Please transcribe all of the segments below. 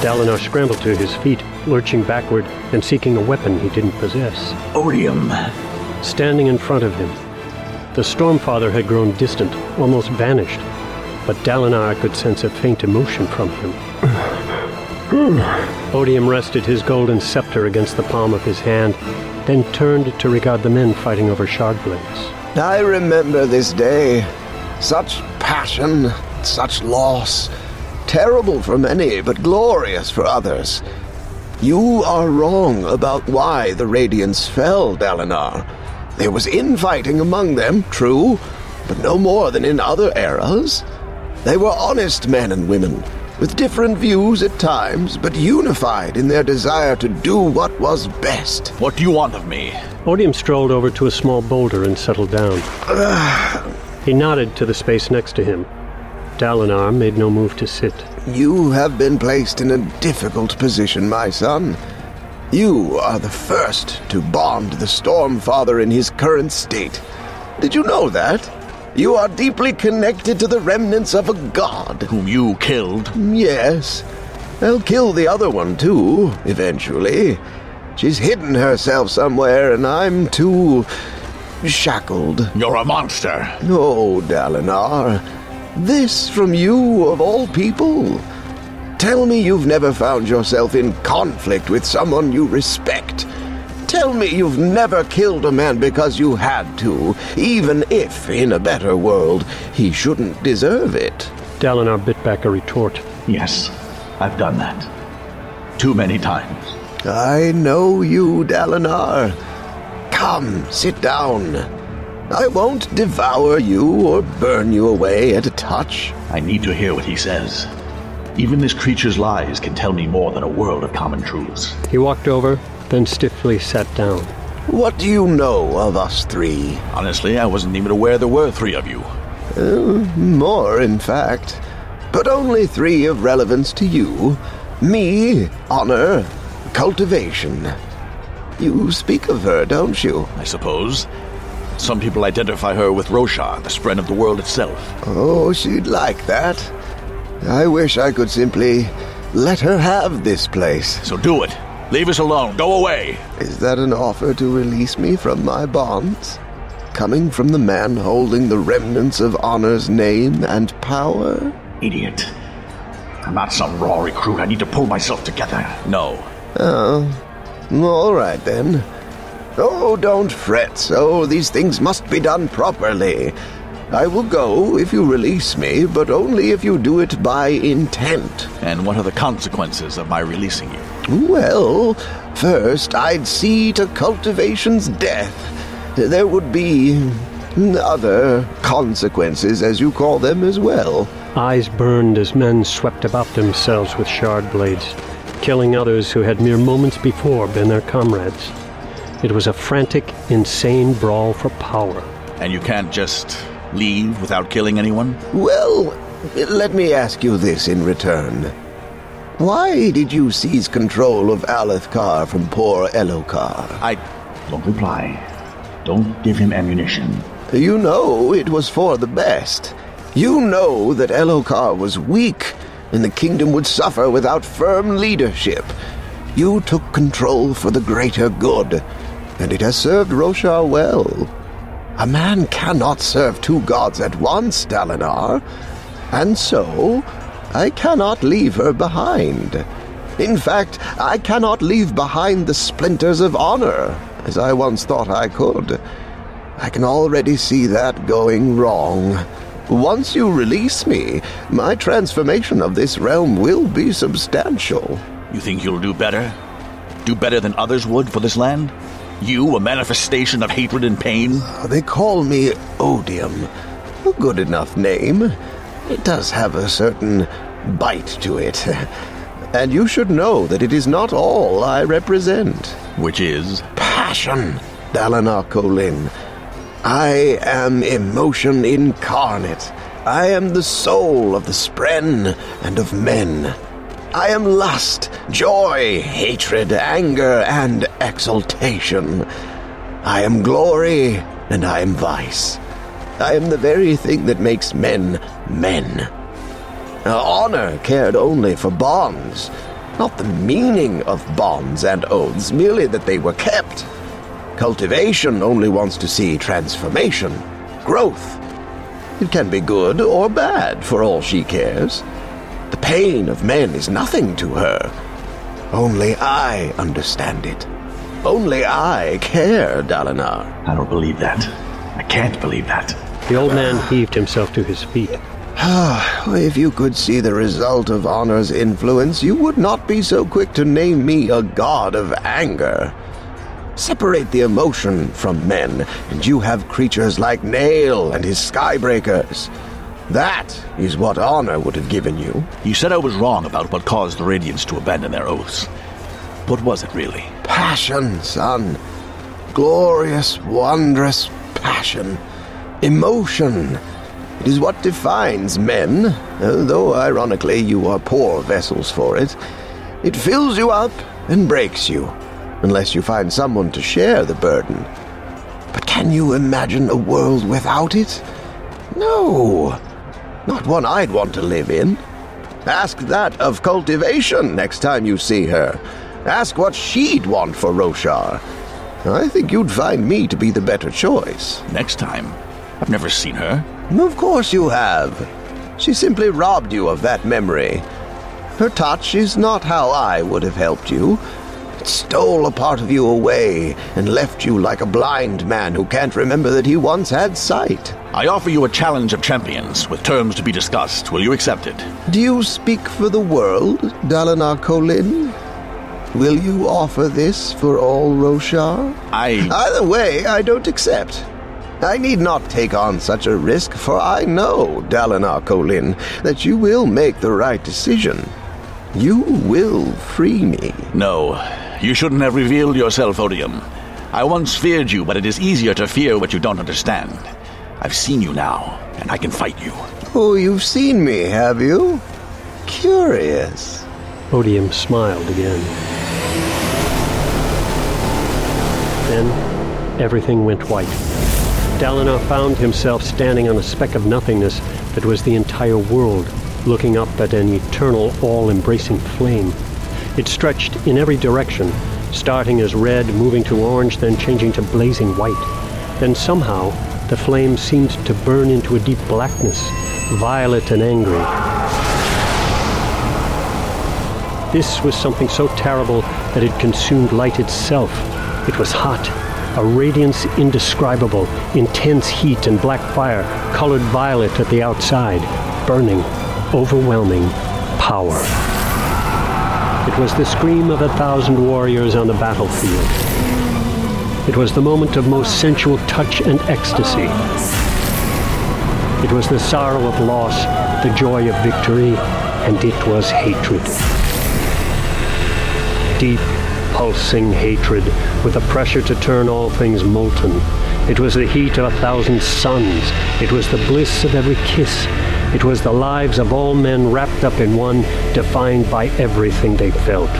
Dalinar scrambled to his feet, lurching backward and seeking a weapon he didn't possess. Odium. Standing in front of him, the Stormfather had grown distant, almost vanished, but Dalinar could sense a faint emotion from him. Odium rested his golden scepter against the palm of his hand, then turned to regard the men fighting over shard blades. I remember this day. Such passion, such loss. Terrible for many, but glorious for others. You are wrong about why the Radiants fell, Dalinar. There was infighting among them, true, but no more than in other eras. They were honest men and women, with different views at times, but unified in their desire to do what was best. What do you want of me? Odium strolled over to a small boulder and settled down. he nodded to the space next to him. Dalinar made no move to sit. You have been placed in a difficult position, my son. You are the first to bond the Stormfather in his current state. Did you know that? You are deeply connected to the remnants of a god. Whom you killed? Yes. I'll kill the other one, too, eventually. She's hidden herself somewhere, and I'm too. shackled. You're a monster. No, Dalinar. This from you, of all people? Tell me you've never found yourself in conflict with someone you respect. Tell me you've never killed a man because you had to, even if, in a better world, he shouldn't deserve it. Dalinar bit back a retort. Yes, I've done that. Too many times. I know you, Dalinar. Come, sit down. I won't devour you or burn you away at a touch. I need to hear what he says. Even this creature's lies can tell me more than a world of common truths. He walked over, then stiffly sat down. What do you know of us three? Honestly, I wasn't even aware there were three of you. Uh, more, in fact. But only three of relevance to you. Me, honor, cultivation. You speak of her, don't you? I suppose. Some people identify her with Roshar, the spread of the world itself. Oh, she'd like that. I wish I could simply let her have this place. So do it. Leave us alone. Go away. Is that an offer to release me from my bonds? Coming from the man holding the remnants of honor's name and power? Idiot. I'm not some raw recruit. I need to pull myself together. No. Oh. All right then. Oh, don't fret so. These things must be done properly. I will go if you release me, but only if you do it by intent. And what are the consequences of my releasing you? Well, first I'd see to cultivation's death. There would be other consequences, as you call them, as well. Eyes burned as men swept about themselves with shard blades, killing others who had mere moments before been their comrades. It was a frantic, insane brawl for power. And you can't just leave without killing anyone? Well, let me ask you this in return. Why did you seize control of Alethkar from poor Elhokar? I. Don't reply. Don't give him ammunition. You know it was for the best. You know that Elhokar was weak, and the kingdom would suffer without firm leadership. You took control for the greater good, and it has served Roshar well. A man cannot serve two gods at once, Dalinar, and so I cannot leave her behind. In fact, I cannot leave behind the splinters of honor, as I once thought I could. I can already see that going wrong. Once you release me, my transformation of this realm will be substantial. You think you'll do better? Do better than others would for this land? You, a manifestation of hatred and pain? They call me Odium. A good enough name. It does have a certain bite to it. And you should know that it is not all I represent. Which is? Passion, Dalinar Kholin. I am emotion incarnate. I am the soul of the Spren and of men. I am lust, joy, hatred, anger, and exultation. I am glory, and I am vice. I am the very thing that makes men men. Honor cared only for bonds. not the meaning of bonds and oaths, merely that they were kept. Cultivation only wants to see transformation, growth. It can be good or bad for all she cares. The pain of men is nothing to her. Only I understand it. Only I care, Dalinar. I don't believe that. I can't believe that. The old man heaved himself to his feet. Ah, if you could see the result of honor's influence, you would not be so quick to name me a god of anger. Separate the emotion from men, and you have creatures like Nale and his Skybreakers. That is what honor would have given you. You said I was wrong about what caused the Radiants to abandon their oaths. What was it really? Passion, son. Glorious, wondrous passion. Emotion. It is what defines men, though ironically you are poor vessels for it. It fills you up and breaks you, unless you find someone to share the burden. But can you imagine a world without it? No. Not one I'd want to live in. Ask that of cultivation next time you see her. Ask what she'd want for Roshar. I think you'd find me to be the better choice. Next time? I've never seen her. Of course you have. She simply robbed you of that memory. Her touch is not how I would have helped you. It stole a part of you away and left you like a blind man who can't remember that he once had sight. I offer you a challenge of champions with terms to be discussed. Will you accept it? Do you speak for the world, Dalinar Kholin? Will you offer this for all Roshar? I. Either way, I don't accept. I need not take on such a risk, for I know, Dalinar Kholin, that you will make the right decision. You will free me. No, you shouldn't have revealed yourself, Odium. I once feared you, but it is easier to fear what you don't understand. I've seen you now, and I can fight you. Oh, you've seen me, have you? Curious. Odium smiled again. Then everything went white. Dalinar found himself standing on a speck of nothingness that was the entire world, looking up at an eternal, all-embracing flame. It stretched in every direction, starting as red, moving to orange, then changing to blazing white. Then somehow, the flame seemed to burn into a deep blackness, violet and angry. This was something so terrible that it consumed light itself. It was hot, a radiance indescribable, intense heat and black fire, colored violet at the outside, burning, overwhelming power. It was the scream of a thousand warriors on the battlefield. It was the moment of most sensual touch and ecstasy. It was the sorrow of loss, the joy of victory, and it was hatred. Deep, pulsing hatred with a pressure to turn all things molten. It was the heat of a thousand suns. It was the bliss of every kiss. It was the lives of all men wrapped up in one, defined by everything they felt.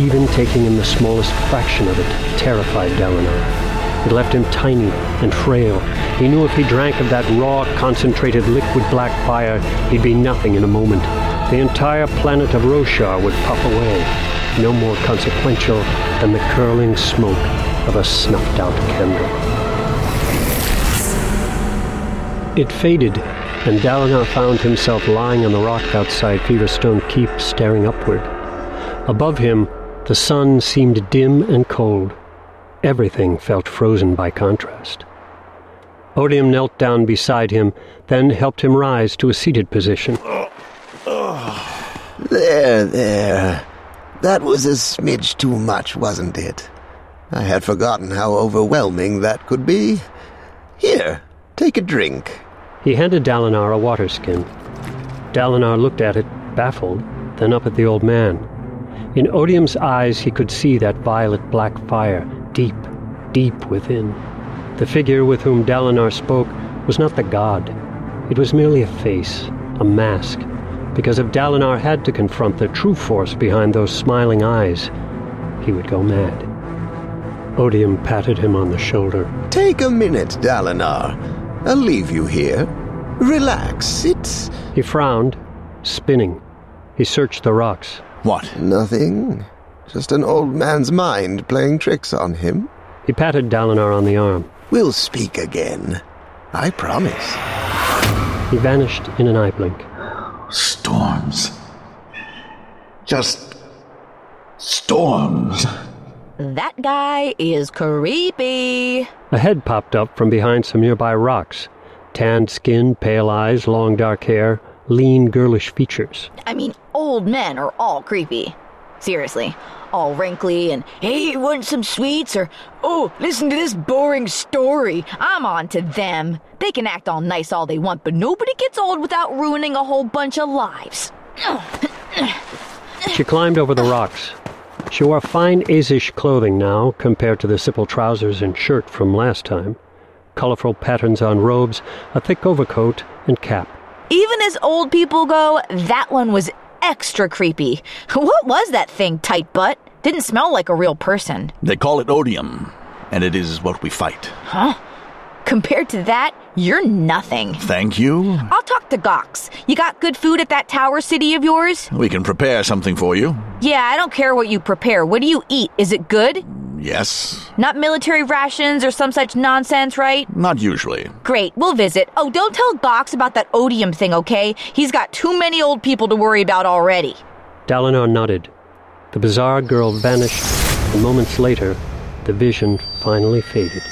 Even taking in the smallest fraction of it terrified Dalinar. It left him tiny and frail. He knew if he drank of that raw, concentrated liquid black fire, he'd be nothing in a moment. The entire planet of Roshar would puff away, no more consequential than the curling smoke of a snuffed-out candle. It faded, and Dalinar found himself lying on the rock outside Feverstone Keep, staring upward. Above him, the sun seemed dim and cold. Everything felt frozen by contrast. Odium knelt down beside him, then helped him rise to a seated position. There, there. That was a smidge too much, wasn't it? I had forgotten how overwhelming that could be. Here, take a drink. He handed Dalinar a water skin. Dalinar looked at it, baffled, then up at the old man. In Odium's eyes he could see that violet black fire, deep, deep within. The figure with whom Dalinar spoke was not the god. It was merely a face, a mask, because if Dalinar had to confront the true force behind those smiling eyes, he would go mad. Odium patted him on the shoulder. Take a minute, Dalinar. I'll leave you here. Relax, it's... He frowned, spinning. He searched the rocks. What? Nothing. Just an old man's mind playing tricks on him. He patted Dalinar on the arm. We'll speak again. I promise. He vanished in an eye blink. Storms. Just. storms. That guy is creepy. A head popped up from behind some nearby rocks. Tanned skin, pale eyes, long dark hair, lean, girlish features. I mean, old men are all creepy. Seriously. All wrinkly and, hey, you want some sweets? Or, oh, listen to this boring story. I'm on to them. They can act all nice all they want, but nobody gets old without ruining a whole bunch of lives. She climbed over the rocks. She wore fine Azish clothing now compared to the simple trousers and shirt from last time. Colorful patterns on robes, a thick overcoat, and cap. Even as old people go, that one was extra creepy. What was that thing, tight butt? Didn't smell like a real person. They call it odium, and it is what we fight. Huh? Compared to that, you're nothing. Thank you. I'll talk to Gawx. You got good food at that tower city of yours? We can prepare something for you. Yeah, I don't care what you prepare. What do you eat? Is it good? Yes. Not military rations or some such nonsense, right? Not usually. Great, we'll visit. Oh, don't tell Gawx about that odium thing, okay? He's got too many old people to worry about already. Dalinar nodded. The bizarre girl vanished, and moments later, the vision finally faded.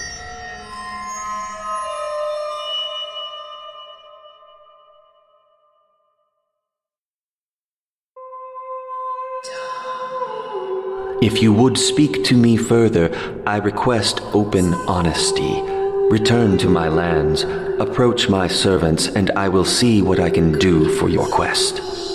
If you would speak to me further, I request open honesty. Return to my lands, approach my servants, and I will see what I can do for your quest.